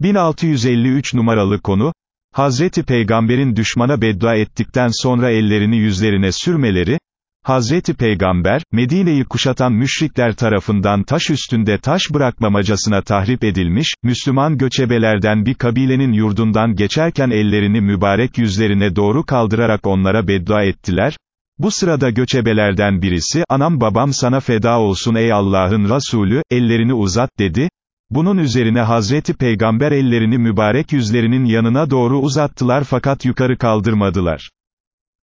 1653 numaralı konu, Hazreti Peygamber'in düşmana beddua ettikten sonra ellerini yüzlerine sürmeleri, Hazreti Peygamber, Medine'yi kuşatan müşrikler tarafından taş üstünde taş bırakmamacasına tahrip edilmiş, Müslüman göçebelerden bir kabilenin yurdundan geçerken ellerini mübarek yüzlerine doğru kaldırarak onlara beddua ettiler, bu sırada göçebelerden birisi, anam babam sana feda olsun ey Allah'ın Resulü, ellerini uzat, dedi, bunun üzerine Hazreti Peygamber ellerini mübarek yüzlerinin yanına doğru uzattılar fakat yukarı kaldırmadılar.